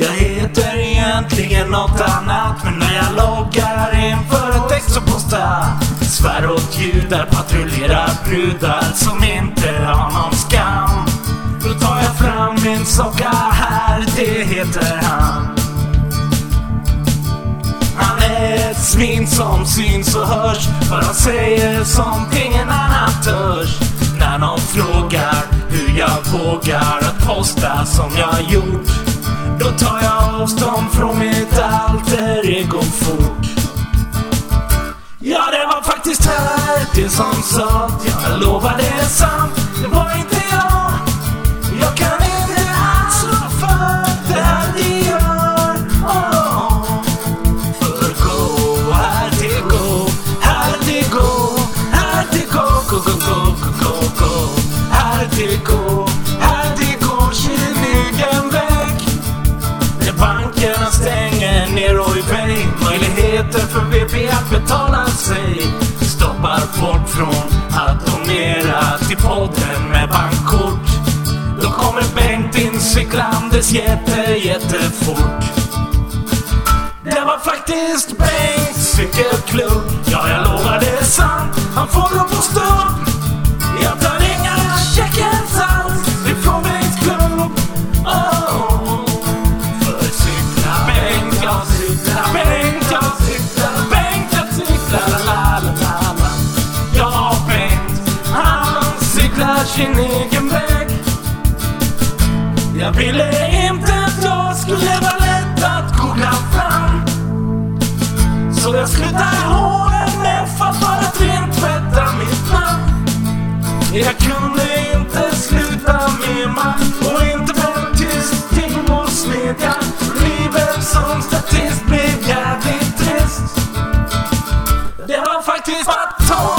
Jag heter egentligen något annat Men när jag loggar in för att text och posta Svär åt judar, patrullerar brudar som inte har någon skam. Då tar jag fram min socka här, det heter han. Han är ett svin som syns och hörs För han säger sånt ingen annan törs. När någon frågar hur jag vågar att posta som jag gjort då tar jag avstånd från mitt alter ego fort. Ja, det var faktiskt här det som sa Jag lovar det är sant, det var inte jag. Jag kan inte alls rå för det här ni gör. Oh. För gå, här det gå, här det gå, här det gå, gå, gå, gå, gå, gå, gå, här det bankerna stänger ner och i väg. möjligheter för VP att betala sig stoppar folk från att donera till podden med bankkort. Då kommer Bengt in cyklandes jätte, jättefort. Sin egen väg. Jag ville inte att jag skulle vara lätt att googla fram. Så jag slutade håret med för att bara rentvätta mitt namn. Jag kunde inte sluta med man och inte vara tyst till vår smedja Livet som statist blev jävligt trist. Det var faktiskt batong,